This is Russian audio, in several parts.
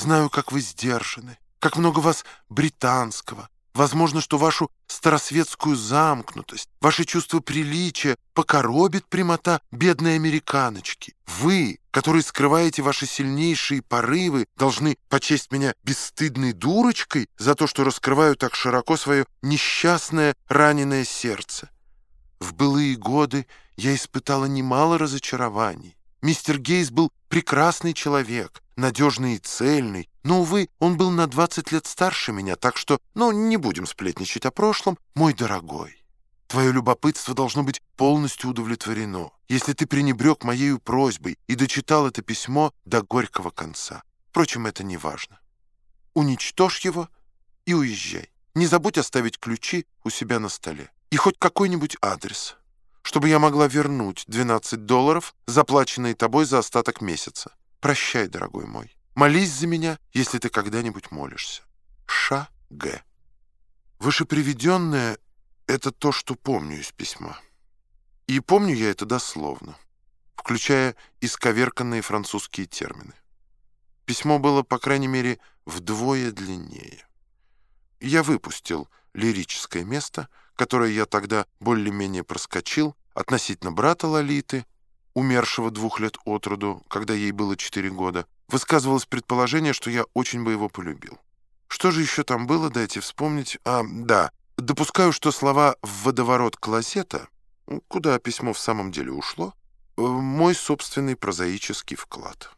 знаю, как вы сдержаны, как много вас британского. Возможно, что вашу старосветскую замкнутость, ваше чувство приличия покоробит прямота бедной американочки. Вы, которые скрываете ваши сильнейшие порывы, должны почесть меня бесстыдной дурочкой за то, что раскрываю так широко свое несчастное раненое сердце. В былые годы я испытала немало разочарований. Мистер Гейс был прекрасный человек, надежный и цельный, но, увы, он был на 20 лет старше меня, так что, ну, не будем сплетничать о прошлом, мой дорогой. Твое любопытство должно быть полностью удовлетворено, если ты пренебрег моею просьбой и дочитал это письмо до горького конца. Впрочем, это не важно. Уничтожь его и уезжай. Не забудь оставить ключи у себя на столе. И хоть какой-нибудь адрес чтобы я могла вернуть 12 долларов, заплаченные тобой за остаток месяца. Прощай, дорогой мой. Молись за меня, если ты когда-нибудь молишься. Ша Г. Вышеприведенное — это то, что помню из письма. И помню я это дословно, включая исковерканные французские термины. Письмо было, по крайней мере, вдвое длиннее. Я выпустил лирическое место, которое я тогда более-менее проскочил, относительно брата Лолиты, умершего двух лет от роду, когда ей было четыре года, высказывалось предположение, что я очень бы его полюбил. Что же еще там было, дайте вспомнить. А, да, допускаю, что слова «в водоворот клозета», куда письмо в самом деле ушло, э, мой собственный прозаический вклад.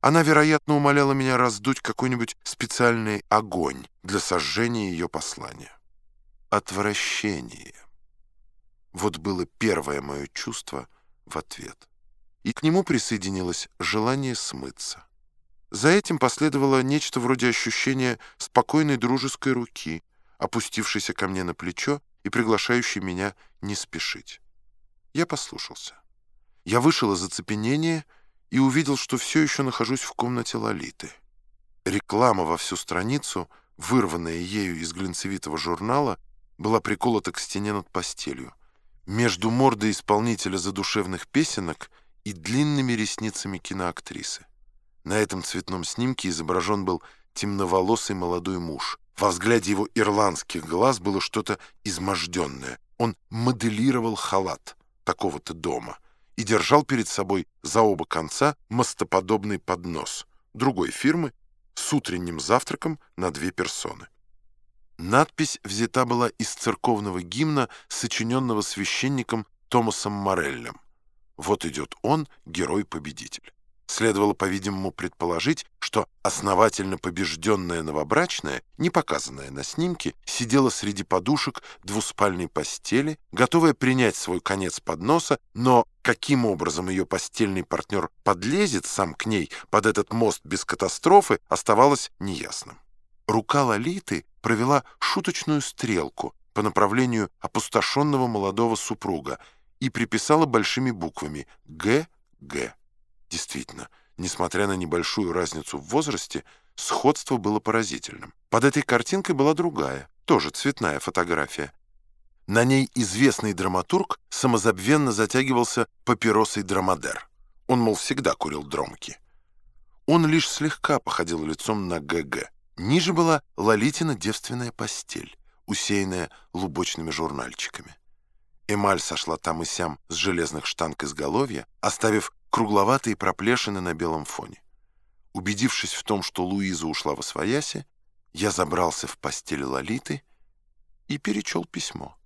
Она, вероятно, умоляла меня раздуть какой-нибудь специальный огонь для сожжения ее послания. Отвращение. Вот было первое мое чувство в ответ. И к нему присоединилось желание смыться. За этим последовало нечто вроде ощущения спокойной дружеской руки, опустившейся ко мне на плечо и приглашающей меня не спешить. Я послушался. Я вышел из оцепенения и увидел, что все еще нахожусь в комнате Лолиты. Реклама во всю страницу, вырванная ею из глинцевитого журнала, была приколота к стене над постелью между мордой исполнителя задушевных песенок и длинными ресницами киноактрисы. На этом цветном снимке изображен был темноволосый молодой муж. Во взгляде его ирландских глаз было что-то изможденное. Он моделировал халат такого-то дома и держал перед собой за оба конца мостоподобный поднос другой фирмы с утренним завтраком на две персоны. Надпись взята была из церковного гимна, сочиненного священником Томасом Мореллем. Вот идет он, герой-победитель. Следовало, по-видимому, предположить, что основательно побежденная новобрачная, не показанная на снимке, сидела среди подушек двуспальной постели, готовая принять свой конец подноса, но каким образом ее постельный партнер подлезет сам к ней под этот мост без катастрофы, оставалось неясным. Рука Лолиты провела шуточную стрелку по направлению опустошенного молодого супруга и приписала большими буквами «Г.Г». Действительно, несмотря на небольшую разницу в возрасте, сходство было поразительным. Под этой картинкой была другая, тоже цветная фотография. На ней известный драматург самозабвенно затягивался папиросой драмадер. Он, мол, всегда курил дромки. Он лишь слегка походил лицом на ГГ. Ниже была Лолитина девственная постель, усеянная лубочными журнальчиками. Эмаль сошла там и сям с железных штанг изголовья, оставив кругловатые проплешины на белом фоне. Убедившись в том, что Луиза ушла во свояси, я забрался в постель Лолиты и перечел письмо.